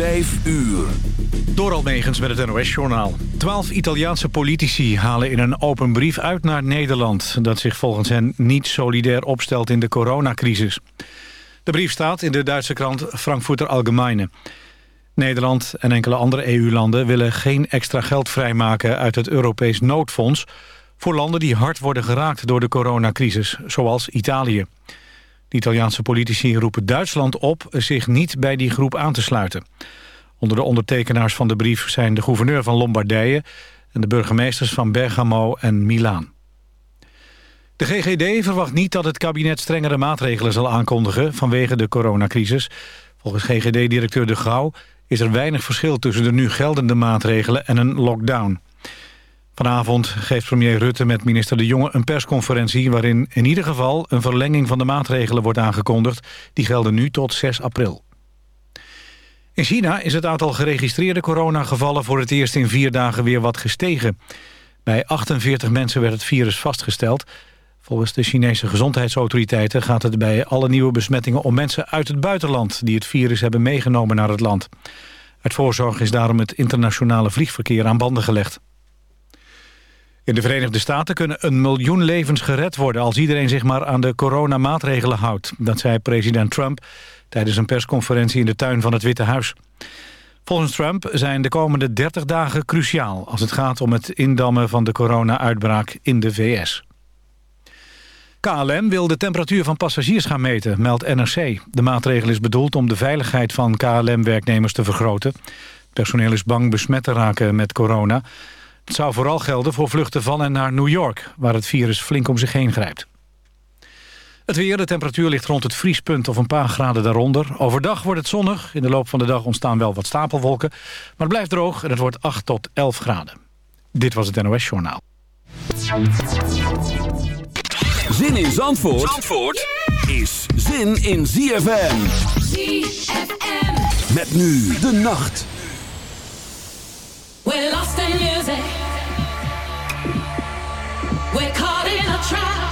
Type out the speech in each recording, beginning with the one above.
5 uur. Door Almegens met het NOS-journaal. Twaalf Italiaanse politici halen in een open brief uit naar Nederland... dat zich volgens hen niet solidair opstelt in de coronacrisis. De brief staat in de Duitse krant Frankfurter Allgemeine. Nederland en enkele andere EU-landen willen geen extra geld vrijmaken... uit het Europees noodfonds voor landen die hard worden geraakt door de coronacrisis, zoals Italië. De Italiaanse politici roepen Duitsland op zich niet bij die groep aan te sluiten. Onder de ondertekenaars van de brief zijn de gouverneur van Lombardije... en de burgemeesters van Bergamo en Milaan. De GGD verwacht niet dat het kabinet strengere maatregelen zal aankondigen... vanwege de coronacrisis. Volgens GGD-directeur De Gouw is er weinig verschil tussen de nu geldende maatregelen en een lockdown. Vanavond geeft premier Rutte met minister De Jonge een persconferentie... waarin in ieder geval een verlenging van de maatregelen wordt aangekondigd. Die gelden nu tot 6 april. In China is het aantal geregistreerde coronagevallen... voor het eerst in vier dagen weer wat gestegen. Bij 48 mensen werd het virus vastgesteld. Volgens de Chinese gezondheidsautoriteiten gaat het bij alle nieuwe besmettingen... om mensen uit het buitenland die het virus hebben meegenomen naar het land. Uit voorzorg is daarom het internationale vliegverkeer aan banden gelegd. In de Verenigde Staten kunnen een miljoen levens gered worden... als iedereen zich maar aan de coronamaatregelen houdt. Dat zei president Trump tijdens een persconferentie in de tuin van het Witte Huis. Volgens Trump zijn de komende 30 dagen cruciaal... als het gaat om het indammen van de corona-uitbraak in de VS. KLM wil de temperatuur van passagiers gaan meten, meldt NRC. De maatregel is bedoeld om de veiligheid van KLM-werknemers te vergroten. Het personeel is bang besmet te raken met corona... Het zou vooral gelden voor vluchten van en naar New York... waar het virus flink om zich heen grijpt. Het weer, de temperatuur ligt rond het vriespunt of een paar graden daaronder. Overdag wordt het zonnig. In de loop van de dag ontstaan wel wat stapelwolken. Maar het blijft droog en het wordt 8 tot 11 graden. Dit was het NOS Journaal. Zin in Zandvoort, Zandvoort is zin in ZFM. ZFM. Met nu de nacht. We're lost in music. We're caught in a trap.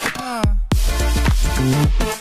Thank you.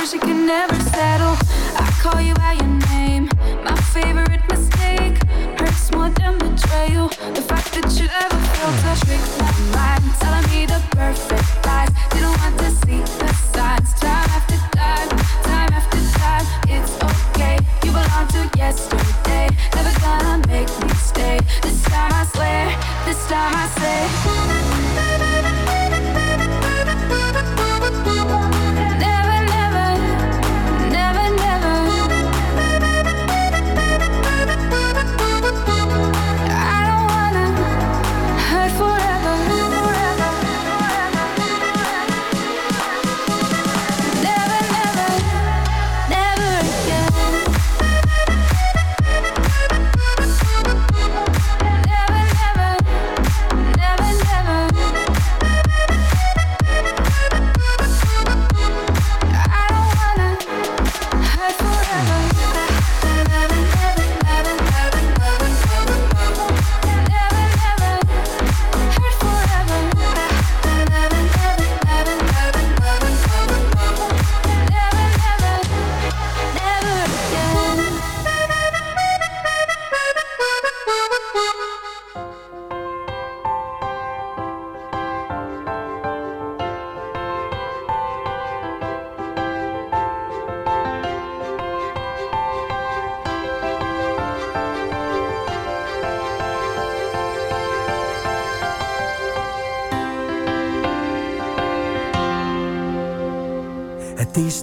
wish I could never settle. I call you by your name. My favorite mistake hurts more than betrayal. The fact that you ever felt a trick in my mind, telling me the perfect.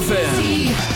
ZFM.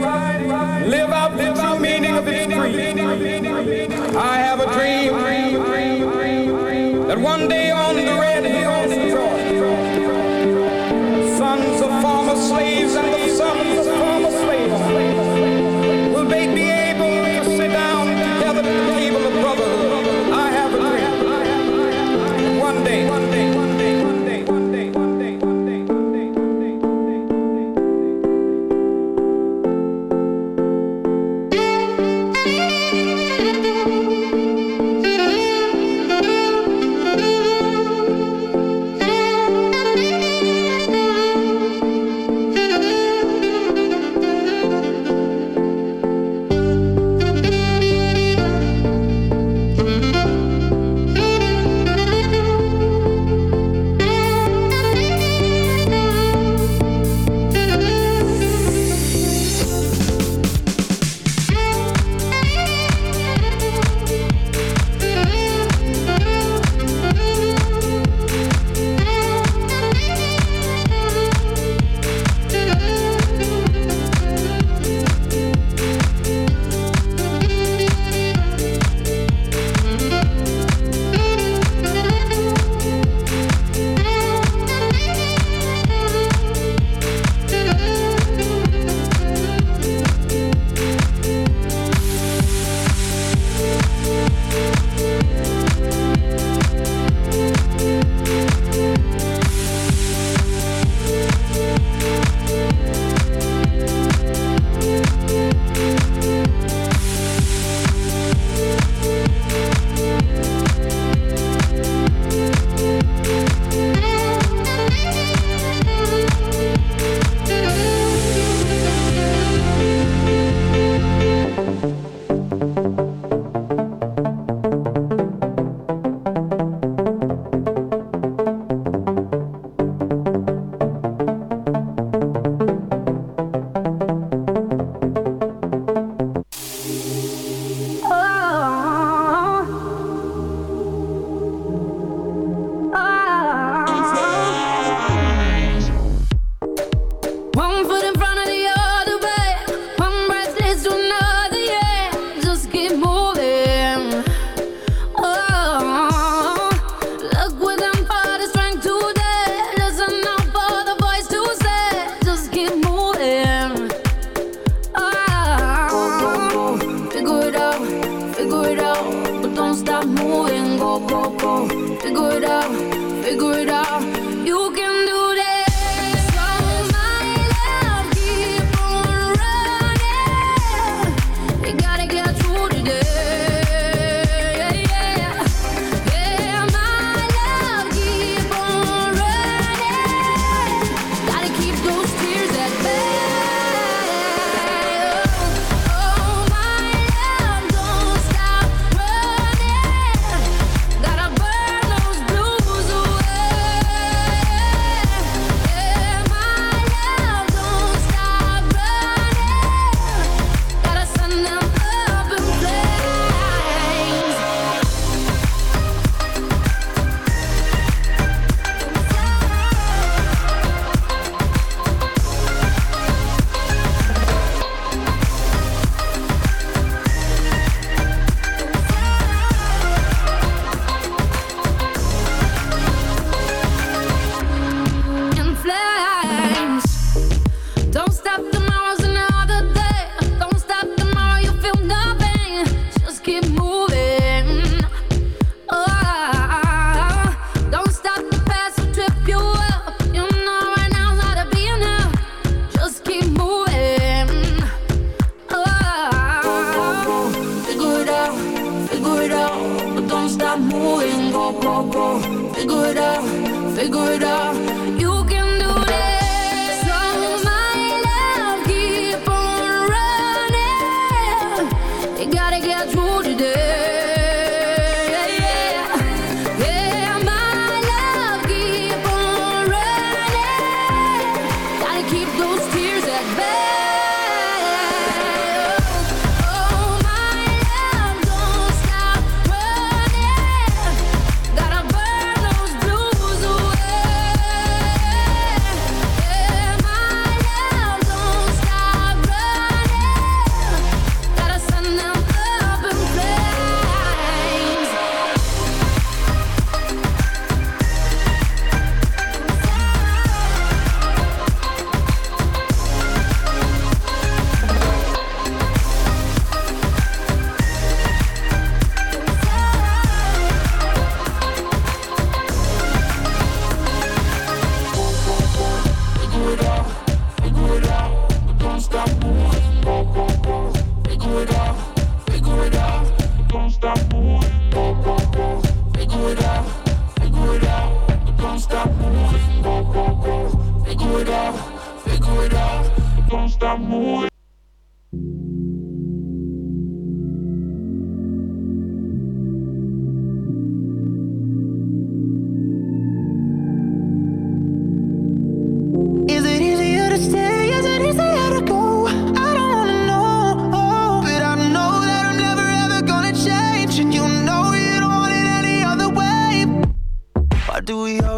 Go, go, go. Figure it out, figure it out.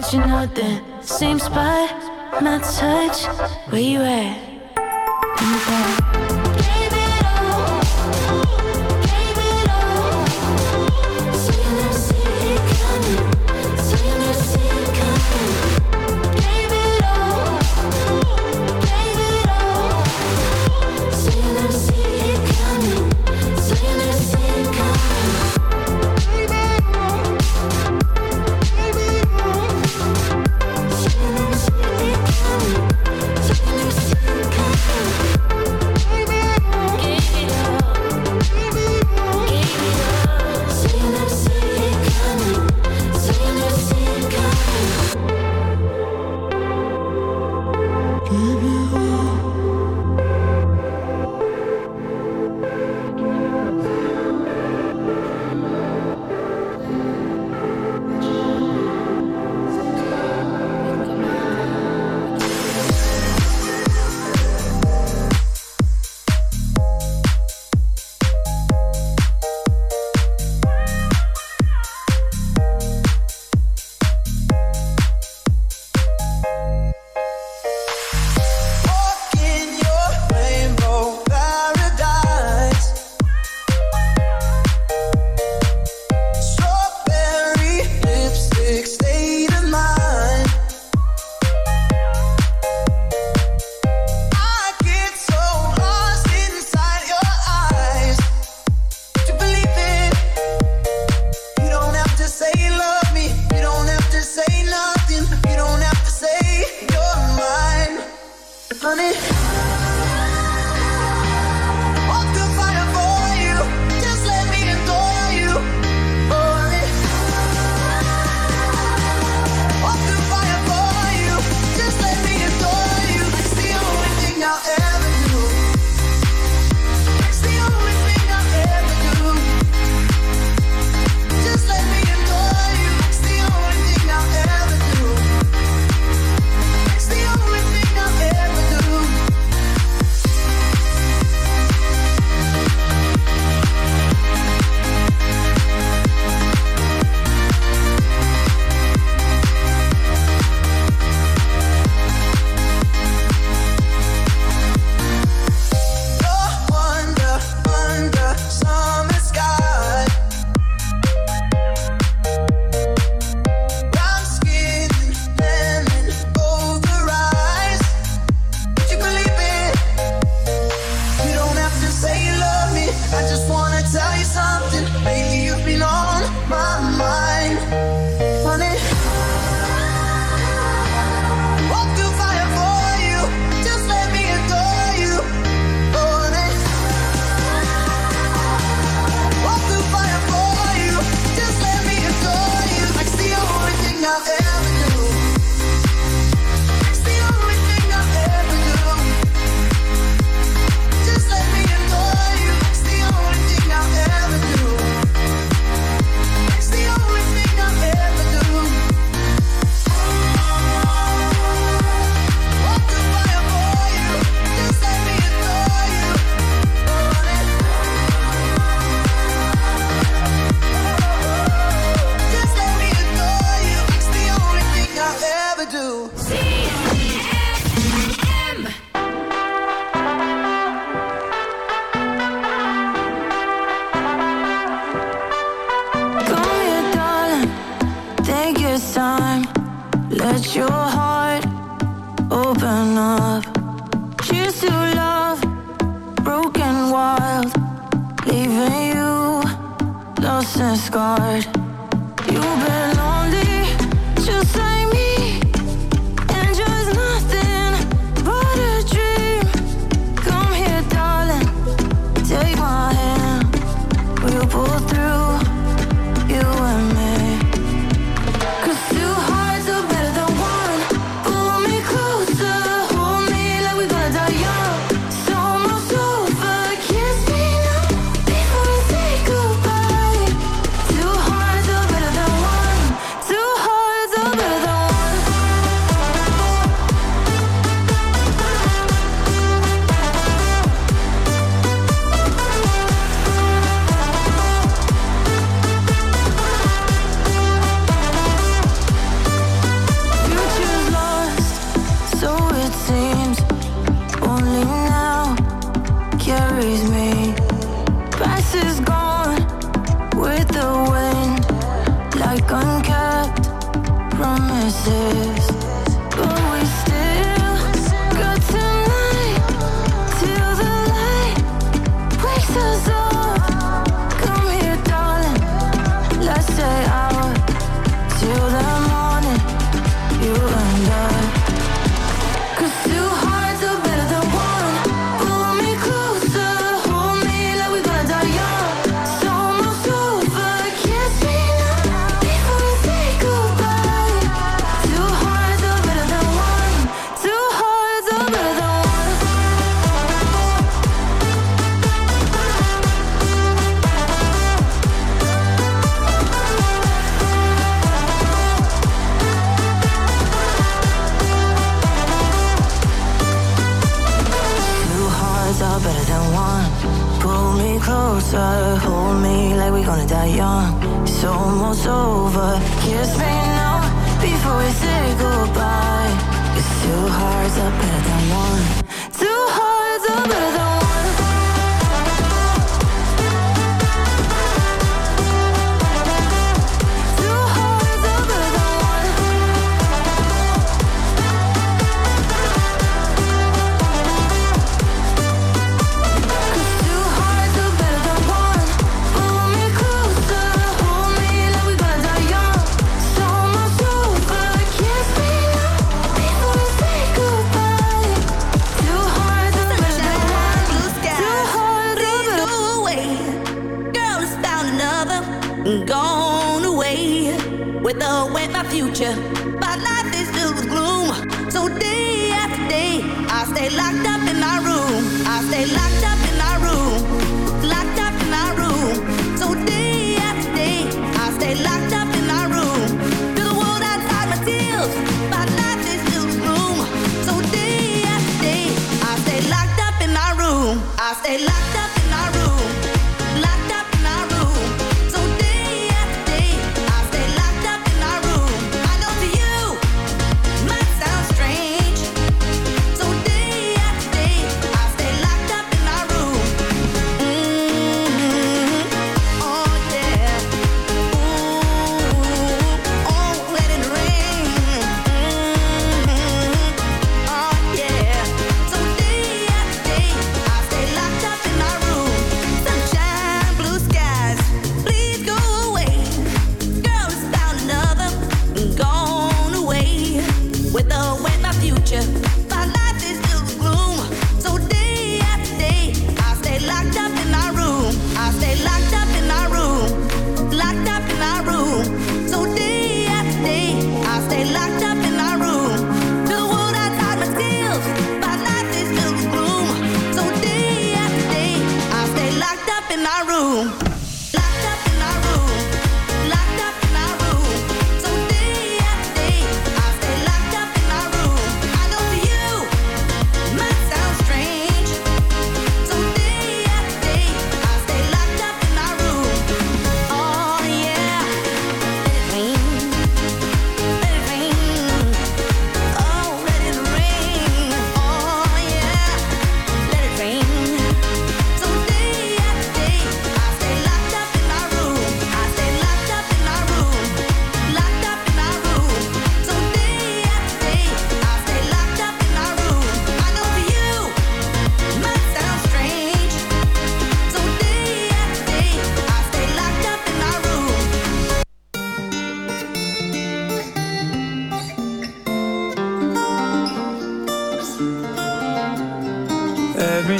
bet you know the same spot, my touch, where you at?